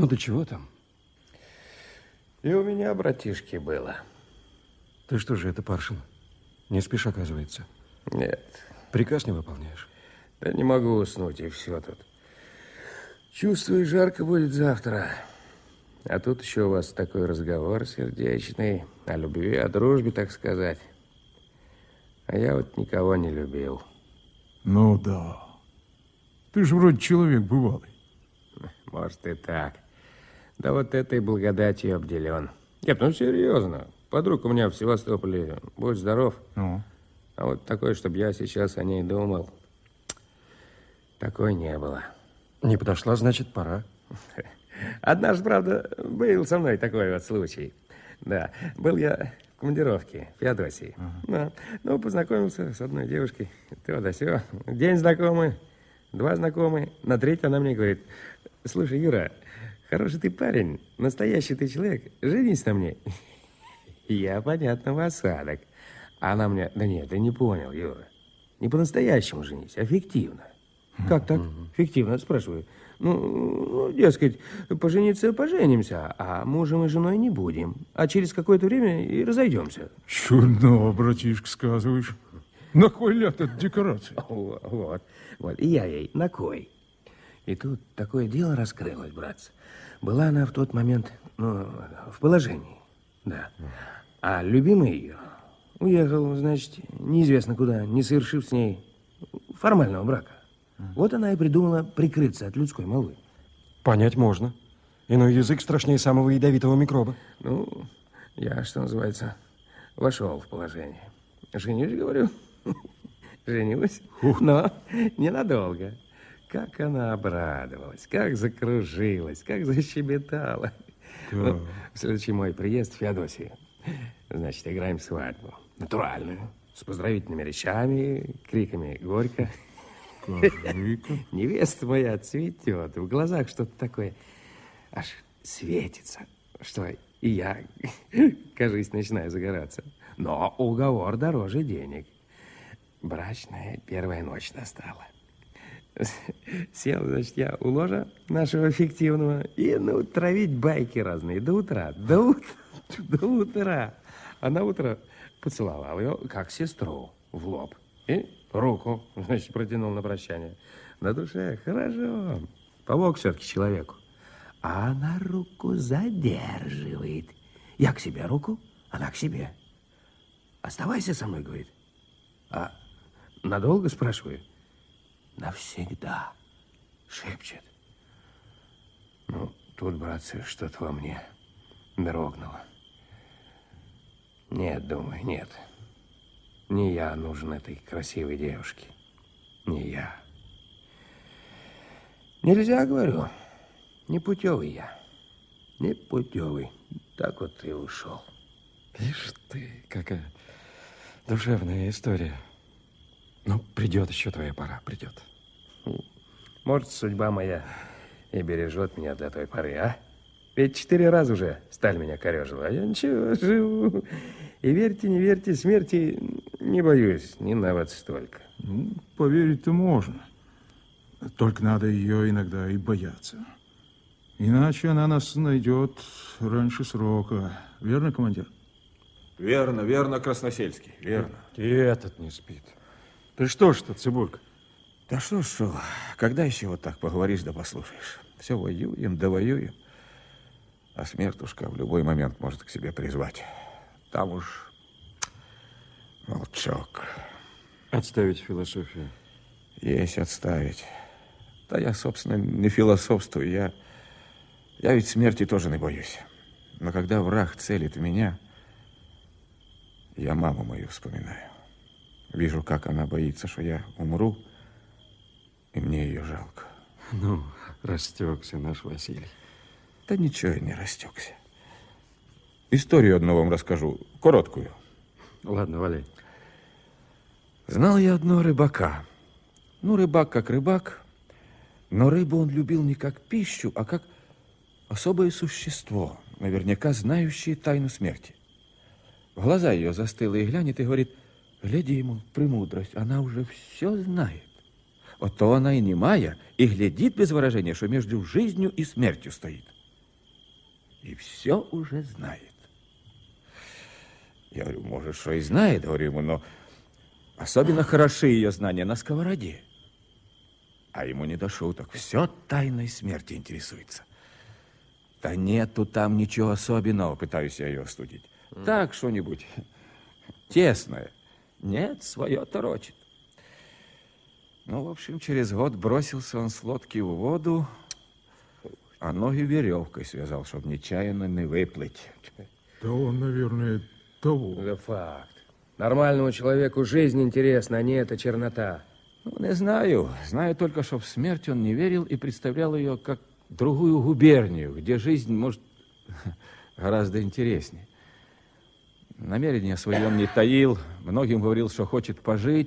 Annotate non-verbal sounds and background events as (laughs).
Ну, да чего там? И у меня, братишки, было. Ты что же это, Паршин? Не спишь, оказывается? Нет. Приказ не выполняешь? Да не могу уснуть, и все тут. Чувствую, жарко будет завтра. А тут еще у вас такой разговор сердечный. О любви, о дружбе, так сказать. А я вот никого не любил. Ну да. Ты же вроде человек бывалый. Может и так. Да вот этой благодатью обделен. Нет, ну серьезно. Подруг у меня в Севастополе, будь здоров. Ну? А вот такой, чтобы я сейчас о ней думал, такой не было. Не подошла, значит, пора. (laughs) Однажды, правда, был со мной такой вот случай. Да, был я в командировке в Феодосии. Ага. Да. Ну, познакомился с одной девушкой. То да сё. День знакомый, два знакомые. На третий она мне говорит, слушай, Юра, хороший ты парень, настоящий ты человек, женись на мне. Я, понятно, в осадок. Она мне, да нет, ты не понял, Юра. Не по-настоящему женись, а фиктивно. Как так? Фиктивно, спрашиваю. Ну, ну, дескать, пожениться поженимся, а мужем и женой не будем. А через какое-то время и разойдемся. Чудно, братишка, сказываешь. На кой ляд это декорация? Вот, вот. И я ей, на кой? И тут такое дело раскрылось, братцы. Была она в тот момент, ну, в положении, да. А любимый ее уехал, значит, неизвестно куда, не совершив с ней формального брака. Вот она и придумала прикрыться от людской молвы. Понять можно. Иной язык страшнее самого ядовитого микроба. Ну, я, что называется, вошел в положение. Женюсь, говорю. (laughs) Женюсь, но ненадолго. Как она обрадовалась, как закружилась, как защебетала. Вот, в следующий мой приезд в Феодосию. Значит, играем свадьбу. Натуральную. С поздравительными речами, криками «Горько!» (laughs) Невеста моя цветет, в глазах что-то такое аж светится, что и я, (laughs) кажись, начинаю загораться. Но уговор дороже денег. Брачная первая ночь настала. (laughs) Сел, значит, я у ложа нашего фиктивного и, ну, травить байки разные до утра, до, ут (laughs) до утра. А на утро поцеловал ее, как сестру, в лоб. И Руку, (laughs) значит, протянул на прощание. На душе хорошо. Помог все-таки человеку. А она руку задерживает. Я к себе руку, она к себе. Оставайся со мной, говорит. А надолго, спрашиваю? Навсегда, шепчет. Ну, тут, братцы, что-то во мне дрогнуло. Нет, думаю, нет. Не я нужен этой красивой девушке. Не я. Нельзя, говорю. Не путевый я. Не путевый. Так вот и ушел. Ишь ты, какая душевная история. Ну, придет еще твоя пора, придет. Может, судьба моя и бережет меня до той поры, а? Ведь четыре раза уже сталь меня корежила, а я ничего, живу. И верьте, не верьте, смерти не боюсь, не на вот столько. Ну, поверить-то можно. Только надо ее иногда и бояться. Иначе она нас найдет раньше срока. Верно, командир? Верно, верно, Красносельский, верно. И этот не спит. Ты что ж, Цибулька? Да что, что, когда еще вот так поговоришь да послушаешь? Все воюем, да воюем. А смертушка в любой момент может к себе призвать. Там уж молчок. Отставить философию. Есть отставить. Да я, собственно, не философствую. Я, я ведь смерти тоже не боюсь. Но когда враг целит в меня, я маму мою вспоминаю. Вижу, как она боится, что я умру, и мне ее жалко. Ну, растекся наш Василий. Да ничего я не растекся. Историю одну вам расскажу, короткую. Ладно, валяй. Знал я одного рыбака. Ну, рыбак как рыбак, но рыбу он любил не как пищу, а как особое существо, наверняка знающее тайну смерти. В глаза ее застыла и глянет и говорит, гляди ему, премудрость, она уже все знает. Вот то она и немая, и глядит без выражения, что между жизнью и смертью стоит. и все уже знает. Я говорю, может, что и знает, говорю ему, но особенно хороши ее знания на сковороде. А ему не до шуток, все тайной смерти интересуется. Да нету там ничего особенного, пытаюсь я ее остудить. Так, что-нибудь тесное. Нет, свое торочит. Ну, в общем, через год бросился он с лодки в воду, а ноги веревкой связал, чтобы нечаянно не выплыть. Да он, наверное, того. Это факт. Нормальному человеку жизнь интересна, а не эта чернота. Ну, не знаю. Знаю только, что в смерть он не верил и представлял ее как другую губернию, где жизнь, может, (laughs) гораздо интереснее. Намерения свои он не таил, многим говорил, что хочет пожить,